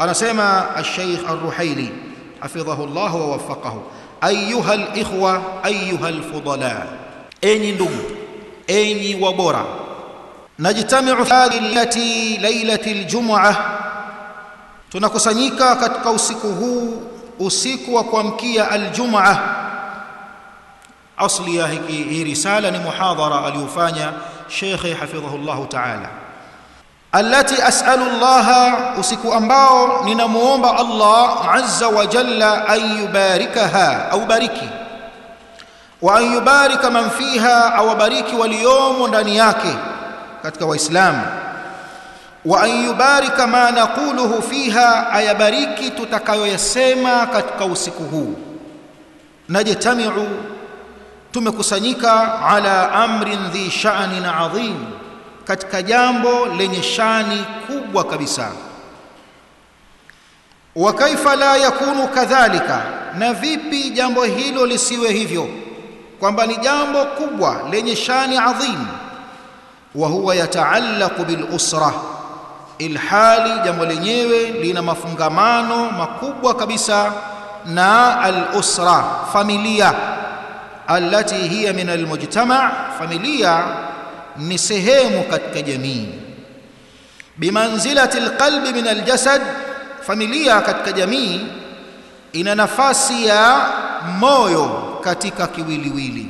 أنسيما الشيخ الرحيلي حفظه الله ووفقه. أيها الإخوة أيها الفضلاء أيني ندوم أيني وبورا. نجتمع في هذه ليلة الجمعة. تنقصنيكا كتقوسكه أسيكوا كوامكيا الجمعة. أصلي هي رسالة محاضرة اليوفانيا شيخي حفظه الله تعالى. Allati as'alu Allah usiku ambao ninamuomba Allah azza wa jalla an yubarikaha au bariki wa yubarika man fiha au bariki waliomo ndani yake katika waislamu. Wa an yubarika ma naquluhu fiha ayabariki tutakayoyasema katika usiku huu. Najtami'u tumekusanyika ala amrin dhi sha'nin adhim katika jambo lenye shani kubwa kabisa. Wa kaifa la yakunu kadhalika? Na vipi jambo hilo lisiwe hivyo? Kwamba ni jambo kubwa lenye shani adhim. Wa huwa yataallaqu bil usra ilhali jambo lenyewe lina mafungamano makubwa kabisa na al usra familia. Allati hiya min al mujtama familia ni sehemu katika jamii. Bimanzilati alqalbi min aljasad familia katika jamii ina nafasi ya moyo katika kiwiliwili.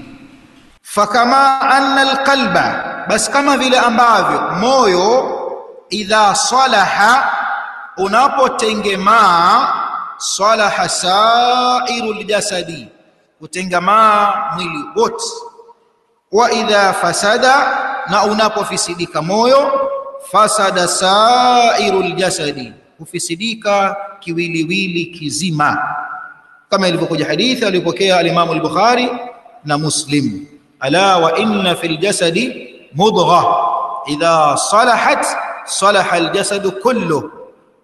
Fakama anna alqalba bas kama vile ambavyo moyo idha salaha unapotengemaa salaha sairu aljasadi kutengemaa mwili wote. Wa idha fasada na unapofisidika moyo fasada sairul jasadi hufisidika kiwiliwili kizima. Kama ilivyokuja hadithi aliyopokea alimamu al-Bukhari na Muslim. Ala wa inna fil jasadi mudgha. Idha salahat salaha al-jasadu kullu.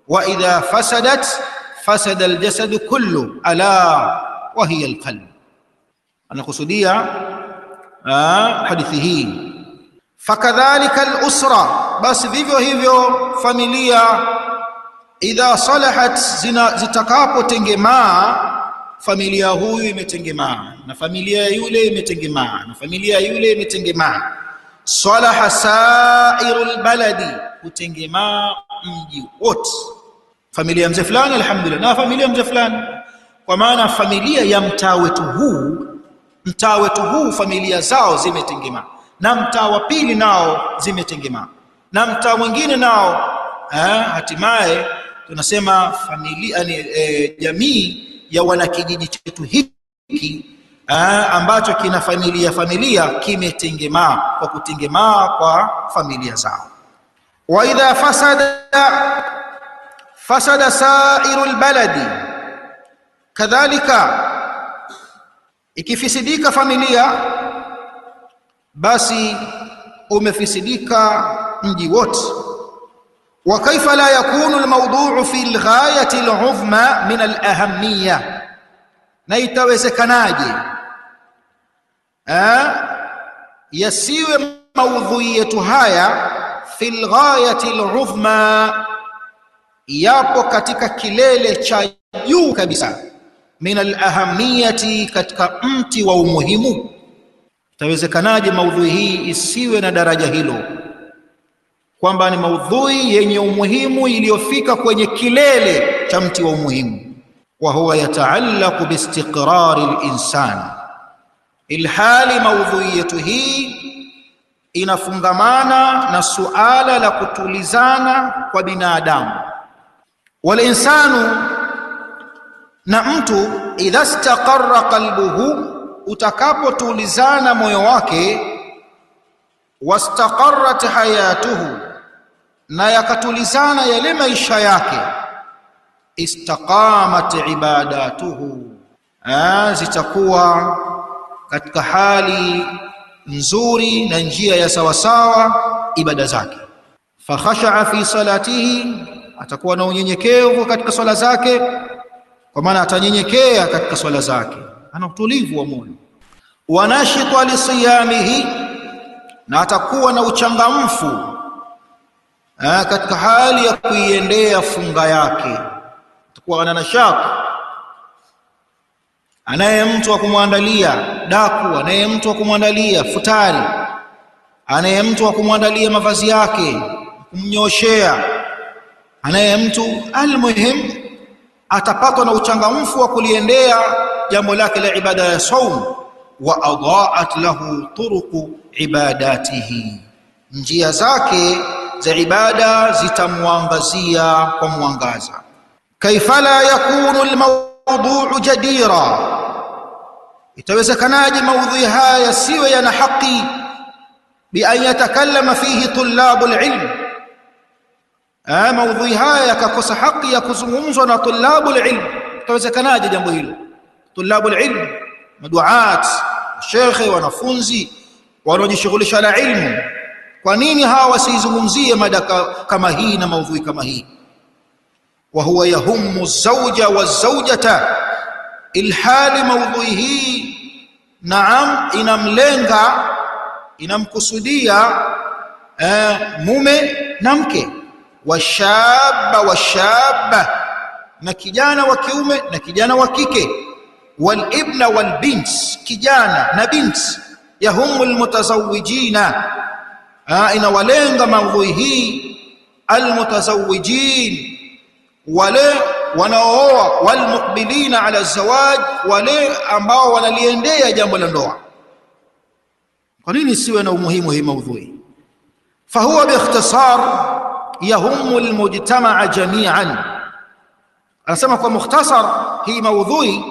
Wa idha fasadat fasada al-jasadu kullu. Ala wa hiya al-qalb. Anakusudia hadithi hii fakadhalika al-usra basi vivyo hivyo familia idha salahat zitakapotengemaa familia huyu imetengemaa na familia yule imetengemaa na familia yule imetengemaa. Salaha sairul baladi kutengemaa mji wote. Familia mzee fulani alhamdulillah na familia mzee fulani. Kwa maana familia ya mtaa wetu huu mtaa wetu huu familia zao zimetengemaa na mtaa wa pili nao zimetengemaa. Na mtaa mwingine nao eh, hatimaye tunasema familia ni eh, jamii ya wanakijiji chetu hiki eh, ambacho kina familia familia kimetengemaa kwa kutengemaa kwa familia zao. Wa idha fasada fasada sairu albaladi, kadhalika ikifisidika familia basi umefisidika mji wote. Wa kaifa la yakunu almawdu'u fi alghayati al'uzma min alahamiyya na itawezekanaje yasiwe maudhui yetu haya fi alghayati al'uzma yapo katika kilele cha juu kabisa min alahamiyati katika mti wa umuhimu itawezekanaje maudhui hii isiwe na daraja hilo? Kwamba ni maudhui yenye umuhimu iliyofika kwenye kilele cha mti wa umuhimu. Wa huwa yataallaqu biistiqrari al-insan. Ilhali maudhui yetu hii inafungamana na suala la kutulizana kwa binadamu. Wal insanu na mtu idha istaqarra qalbuhu utakapotulizana moyo wake wastaqarrat hayatuhu na yakatulizana yale maisha yake istaqamat ibadatuhu zitakuwa katika hali nzuri na njia ya sawasawa ibada zake. Fakhashaa fi salatihi atakuwa na unyenyekevu katika swala zake kwa maana atanyenyekea katika swala zake ana utulivu wa moyo. Wanashita lisiyamihi na atakuwa na uchangamfu katika hali ya kuiendea funga yake. Atakuwa ana nashaq anaye mtu wa kumwandalia daku. Anaye mtu wa kumwandalia futari. Anaye mtu wa kumwandalia mavazi yake kumnyoshea. Anaye mtu almuhim atapatwa na uchangamfu wa kuliendea يملاك العبادة صوم وأضاعت له طرق عباداته. نجيزاك زي عبادة زيتا موانغزية وموانغازة كيف لا يكون الموضوع جديرا يتوزك ناجي موضيها يسيوي حقي بأن يتكلم فيه طلاب العلم آه موضيها يكاكس حقي يكاكس طلاب العلم يتوزك ناجي جنبه tullabul العلم maduat shekhe wanafunzi wanaojishughulisha na ilmu. Kwa nini hawa wasizungumzie mada kama hii na maudhui kama hii? Wa huwa yahummu zawja wa zawjata ilhali maudhui hii naam inamlenga inamkusudia eh, mume na mke. Washaba washaba na kijana wa kiume na kijana wa kike walibna walbint kijana na binti. yahumu almutazawijina inawalenga maudhui hii. Almutazawijin wale wanaooa walmuqbilina ala zawaj wale ambao wanaliendea jambo la ndoa. Kwa nini siwe na umuhimu hii maudhui? Fahuwa biikhtisar yahumu almujtamaa jami'an. Anasema kwa mukhtasar hii maudhui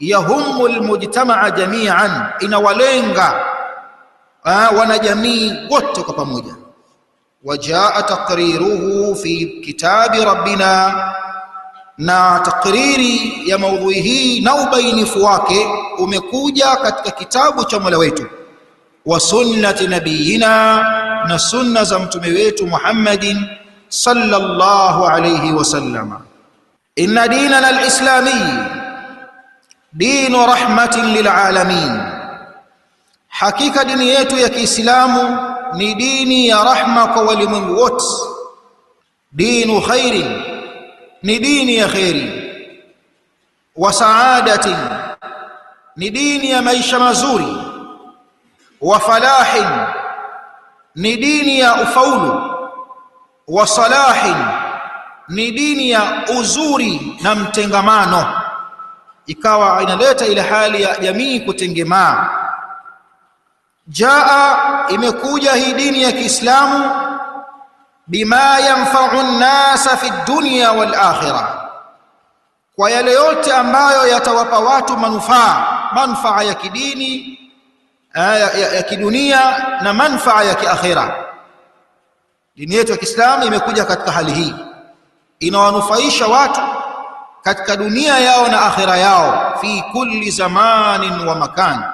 yahumu almujtamaa jami'an inawalenga wanajamii wote kwa pamoja. Wajaa taqriruhu fi kitabi rabbina na takriri ya maudhui hii na ubainifu wake umekuja katika kitabu cha Mola wetu. Wa sunnati nabiyina na sunna za mtume wetu Muhammadin sallallahu alayhi wasallam inna dinana alislami dinu rahmatin lilalamin hakika dini yetu ya Kiislamu ni dini ya rahma kwa walimwengu wote. Dinu khairin ni dini ya khairi wa saadatin ni dini ya maisha mazuri. Wa falahin ni dini ya ufaulu. Wa salahin ni dini ya uzuri na mtengamano ikawa inaleta ile hali ya jamii kutengemaa. Jaa imekuja hii dini ya Kiislamu bima yanfa'u an-nasa fi dunya wal akhirah. Kwa yale yote ambayo yatawapa watu manufaa manufaa ya kidini ya, ya, ya kidunia na manufaa ya kiakhira dini yetu ya Kiislamu imekuja katika hali hii. Inawanufaisha watu katika dunia yao na akhira yao fi kulli zamanin wa makan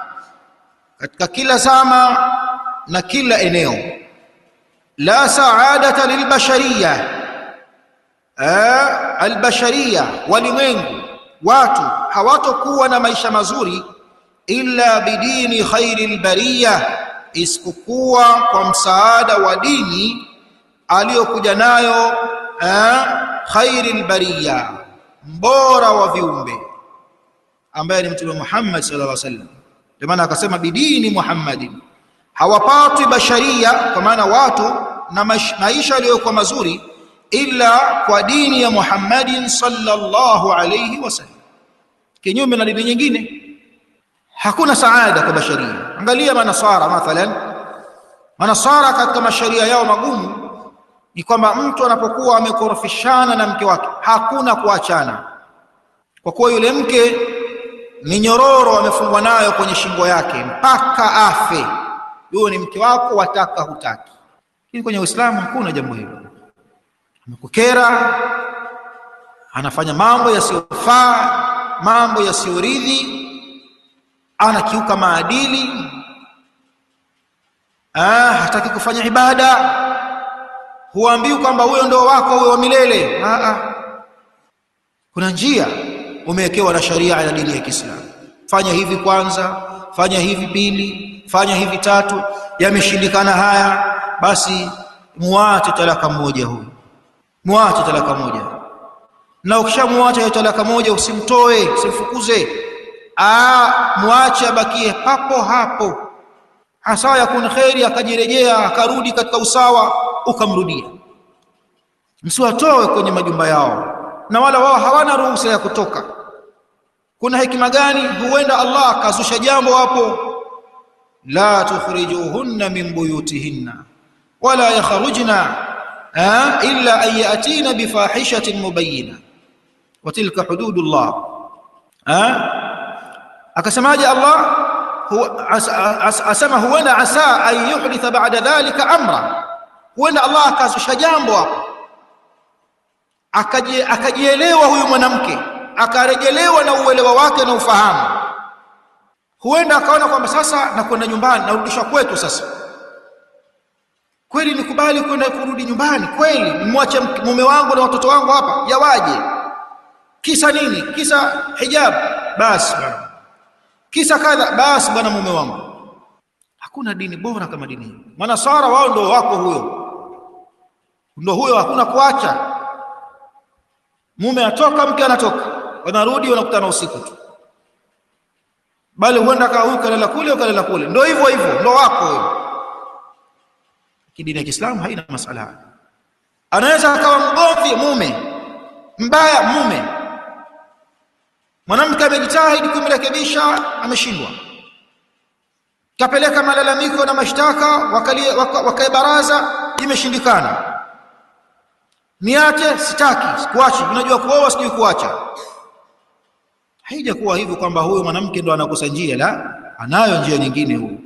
katika kila zama na kila eneo. La saadata lilbashariya albashariya walimwengu watu hawatokuwa na maisha mazuri illa bidini khairi lbariya, isipokuwa kwa msaada wa dini aliyokuja nayo khairi bariya mbora wa viumbe ambaye ni mtume Muhammad sallallahu alaihi wasallam. Ndio maana akasema bidini Muhammadin. Hawapati basharia kwa maana watu na maisha yaliyokuwa mazuri ila kwa dini ya Muhammadin sallallahu alaihi wasallam. Kinyume na dini nyingine. Hakuna saada kwa basharia. Angalia manasara mathalan. Manasara katika masharia yao magumu ni kwamba mtu anapokuwa amekorofishana na mke wake hakuna kuachana. Kwa kuwa yule mke ni nyororo amefungwa nayo kwenye shingo yake mpaka afe. Huyo ni mke wako wataka hutaki. Lakini kwenye Uislamu hakuna jambo hilo. Amekukera anafanya mambo yasiyofaa mambo yasiyoridhi anakiuka maadili ah hataki kufanya ibada huambiwi kwamba huyo ndio wako huyo wa milele. Ah. kuna njia umewekewa na sharia ya dini ya Kiislamu. Fanya hivi kwanza fanya hivi pili fanya hivi tatu. Yameshindikana haya basi muache talaka moja huyu. Muache talaka moja. Na ukishamwacha talaka moja usimtoe usimfukuze. Muache abakie papo hapo. Hasa yakun khairi akajirejea akarudi katika usawa ukamrudia. Msiwatoe kwenye majumba yao na wala wao hawana ruhusa ya kutoka. Kuna hekima gani? Huenda Allah akazusha jambo hapo. La tukhrijuhunna min buyutihinna wala yakhrujna illa an yatina bifahishatin mubayyina. Wa tilka hududullah akasemaje Allah? Asema huenda asa an yuhditha ba'da dhalika amra huenda Allah akazusha jambo hapo. Akajielewa huyu mwanamke. Akarejelewa na uelewa wake na ufahamu. Huenda akaona kwamba sasa nakwenda nyumbani narudishwa kwetu sasa. Kweli nikubali kwenda kurudi nyumbani? Kweli. Nimwache mume wangu na watoto wangu hapa? Yawaje? Kisa nini? Kisa hijab? Basi bwana kisa kadha? Basi bwana mume wangu. Hakuna dini bora kama dini hii. Manasara wao ndio wako huyo ndio huyo hakuna kuacha. Mume atoka mke anatoka. Wanarudi wanakutana usiku tu. Bali huenda kaa huyu kalala kule kalala kule. Ndio hivyo hivyo ndio wako huyo kidini ya Kiislamu haina masala. Haya anaweza akawa mgomvi mume mbaya mume. Mwanamke amejitahidi kumrekebisha ameshindwa. Kapeleka malalamiko na mashtaka wakae waka baraza imeshindikana niache sitaki sikuachi. Unajua kuoa sijui kuacha. Haijakuwa hivyo kwamba huyo mwanamke ndo anakosa njia la. Anayo njia nyingine huyu.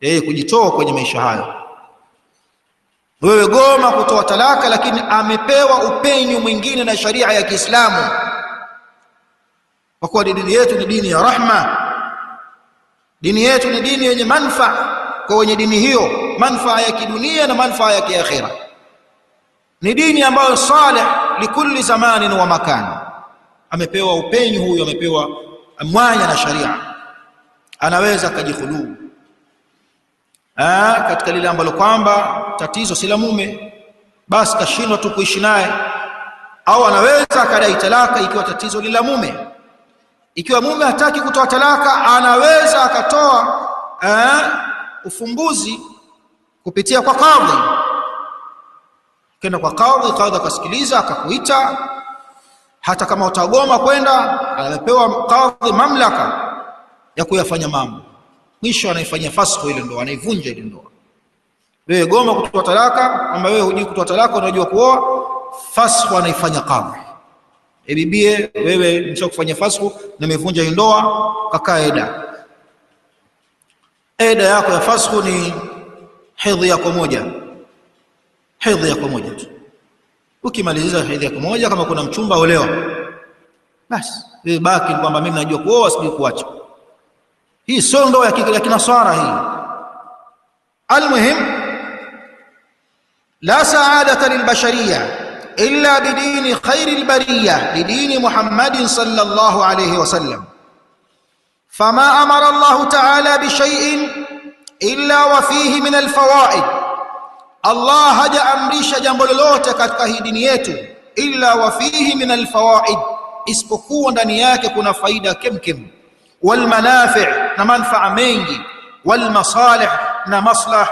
Yeye kujitoa kwenye maisha hayo. Wewe goma kutoa talaka lakini amepewa upenyo mwingine na sharia ya Kiislamu. Kwa kuwa dini yetu ni dini ya rahma. Dini yetu ni dini yenye manufaa kwa wenye dini hiyo manufaa ya kidunia na manufaa ya kiakhira ni dini ambayo salih likulli zamanin wa makan. Amepewa upenyu huyo amepewa mwanya na sharia. Anaweza kujihulu ah katika lile ambalo kwamba tatizo si la mume. Basi kashindwa tu kuishi naye. Au anaweza akadai talaka ikiwa tatizo ni la mume. Ikiwa mume hataki kutoa talaka anaweza akatoa ufumbuzi kupitia kwa kadhi kenda kwa kadhi kadhi akasikiliza akakuita. Hata kama utagoma kwenda anapewa kadhi mamlaka ya kuyafanya mambo. Mwisho anaifanyia fasco ile ndoa anaivunja ile ndoa. Wewe goma kutoa talaka kama wewe hujui kutoa talaka unajua kuoa fasco anaifanya kadhi e bibie wewe msha kufanya na nimevunja hii ndoa kakaa eda. Eda yako ya fasco ni hedhi yako moja hedhi ya moja tu. Ukimaliza hedhi yako moja, kama kuna mchumba olewa, basi wewe baki kwamba mimi najua kuoa, sijui kuacha. Hii sio ndoa ya kinaswara hii. Almuhim, la saadata lilbashariya illa bidini khairi lbariya bidini Muhammadin sallallahu alayhi wasallam fama amara Allahu ta'ala bishayin illa wa fihi min alfawaid Allah hajaamrisha jambo lolote katika hii dini yetu illa wa fihi min alfawaid, isipokuwa ndani yake kuna faida kemkem, walmanafic na manfaa mengi, walmasalih, na maslah,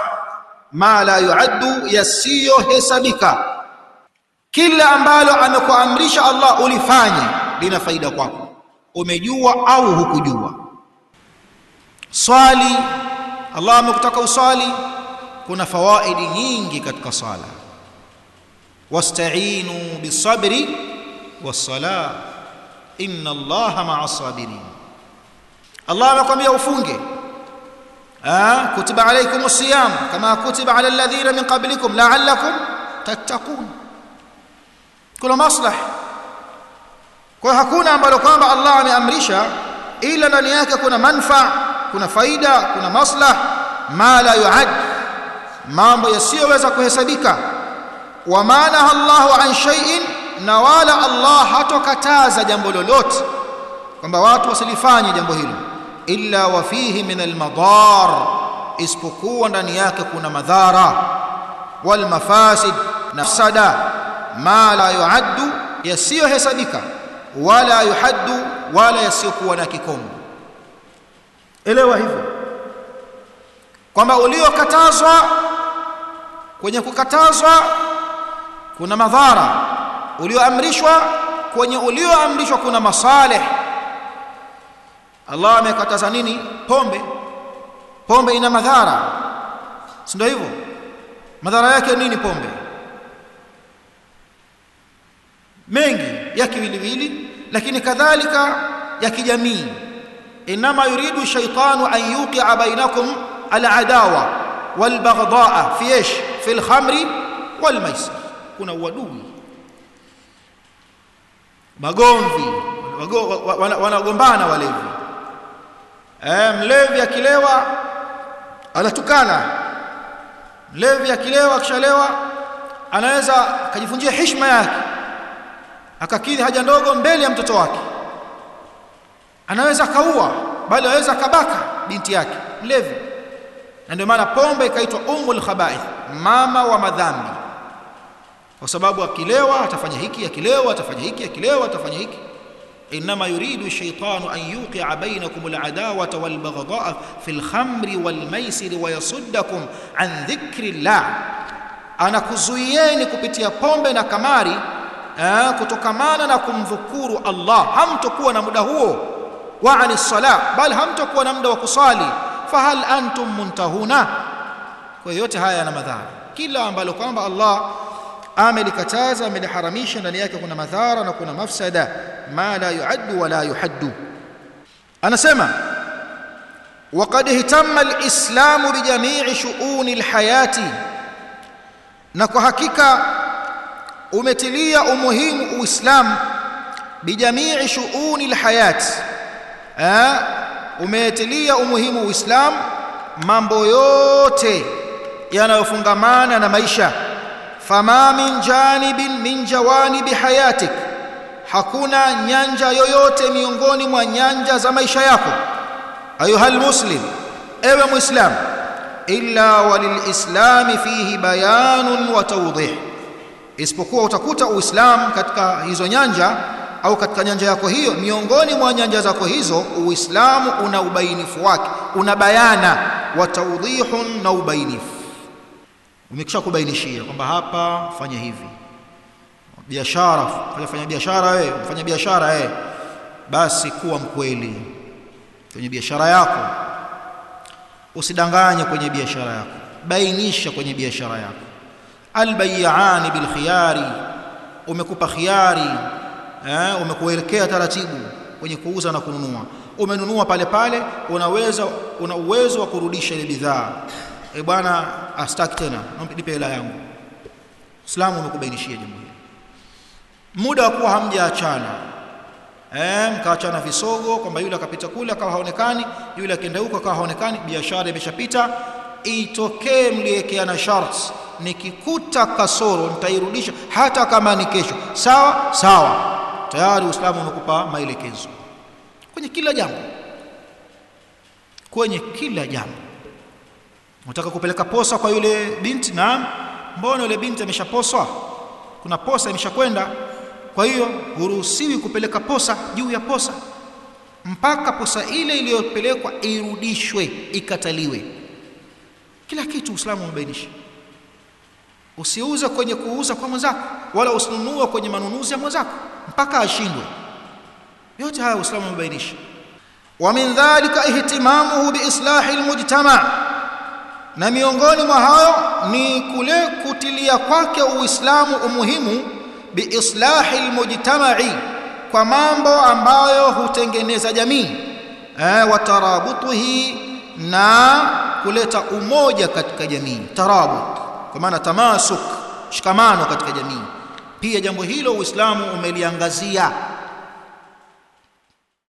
ma la yuaddu, yasiyohesabika. Kila ambalo amekuamrisha Allah ulifanye lina faida kwako, umejua au hukujua. Swali, Allah amekutaka uswali? Kuna fawaidi nyingi katika sala wasta'inu bisabri was-sala inna Allaha ma'as sabirin Allah amekwambia ufunge ah kutiba alaykumus siyam kama kutiba ala alladhina min qablikum la'allakum tattaqun kuna maslah kwa hakuna ambalo kwamba Allah ameamrisha ila ndani yake kuna manfaa kuna faida kuna maslah ma la yuad mambo yasiyoweza kuhesabika wa maana Allahu an shay'in na wala Allah hatokataza jambo lolote kwamba watu wasilifanye jambo hilo. Illa wa fihi min almadar isipokuwa ndani yake kuna madhara. Wal mafasid nafsada ma la yuaddu yasiyohesabika wala yuhaddu wala yasiyokuwa na kikomo elewa hivyo. Kwamba uliokatazwa kwenye kukatazwa kuna madhara. Ulioamrishwa kwenye ulioamrishwa kuna masaleh Allah amekataza nini? Pombe. Pombe ina madhara. Si ndio hivyo? Madhara yake nini pombe? Mengi ya kiwiliwili lakini kadhalika ya kijamii. Inma yuridu shaytanu an yuqi'a bainakum al'adawa fi ish fi khamri wal maisir. Kuna uadui. Magomvi wanagombana walevi. Eh mlevi akilewa anatukana. Mlevi akilewa akishalewa anaweza akajifunjia heshima yake. Akakidhi haja ndogo mbele ya mtoto wake. Anaweza kaua bali anaweza kabaka binti yake mlevi. Na ndio maana pombe ikaitwa umul khaba'ith mama wa madhambi. Kwa sababu akilewa atafanya hiki akilewa atafanya hiki akilewa atafanya hiki. إنما يريد الشيطان أن يوقع بينكم العداوة والبغضاء في الخمر والميسر ويصدكم عن ذكر الله أنا كزويني كبتيا بومبي نكماري آه كتكمانا نكم ذكور الله هم تكون مدهو وعن الصلاة بل هم تكون مدهو وكصالي فهل أنتم منتهون kwa yote haya yana madhara kila ambalo kwamba Allah amelikataza ameliharamisha ndani yake kuna madhara na kuna mafsada ma la yuaddu wala yuhaddu anasema وقد اهتم الاسلام بجميع شؤون الحياه na kwa hakika umetilia umuhimu uislamu bijamii shuuni alhayat eh umetilia umuhimu uislamu mambo yote yanayofungamana na maisha. Fama min janibin min jawanibi hayatik. Hakuna nyanja yoyote miongoni mwa nyanja za maisha yako. Ayuha muslim ewe muislam illa walilislami fihi bayanun wa tawdih. Isipokuwa utakuta uislamu katika hizo nyanja au katika nyanja yako hiyo miongoni mwa nyanja zako hizo uislamu una ubainifu wake una bayana wa tawdihun na ubainifu umekisha kubainishia kwamba hapa fanya hivi. Biashara fanya fanya biashara wewe fanya biashara wewe basi kuwa mkweli kwenye biashara yako. Usidanganye kwenye biashara yako. Bainisha kwenye biashara yako. Albay'ani bilkhiyari. Umekupa khiyari eh umekuelekea taratibu kwenye kuuza na kununua. Umenunua pale pale unaweza una uwezo wa kurudisha ile bidhaa e bwana astaki tena. Nipe hela yangu. Islamu umekubainishia jambo hili. Muda wa kuwa hamjaachana. Eh mkaachana visogo kwamba yule akapita kule akawa haonekani. Yule akienda huko akawa haonekani. Biashara imeshapita. Itokee mliekeana sharts nikikuta kasoro nitairudisha hata kama ni kesho. Sawa? Sawa. Tayari uislamu umekupa maelekezo. Kwenye kila jambo. Kwenye kila jambo unataka kupeleka posa kwa yule binti? Naam. Mbona yule binti ameshaposwa? Kuna posa imeshakwenda. Kwa hiyo huruhusiwi kupeleka posa juu ya posa. Mpaka posa ile iliyopelekwa irudishwe ikataliwe. Kila kitu uislamu umebainisha. Usiuze kwenye kuuza kwa mwenzako wala usinunue kwenye manunuzi ya mwenzako mpaka ashindwe. Yote haya uislamu umebainisha. Wa min dhalika ihtimamuhu biislahi almujtama na miongoni mwa hayo ni kule kutilia kwake uislamu umuhimu biislahi almujtama'i kwa mambo ambayo hutengeneza jamii eh wa tarabutuhi na kuleta umoja katika jamii tarabut kwa maana tamasuk shikamano katika jamii. Pia jambo hilo uislamu umeliangazia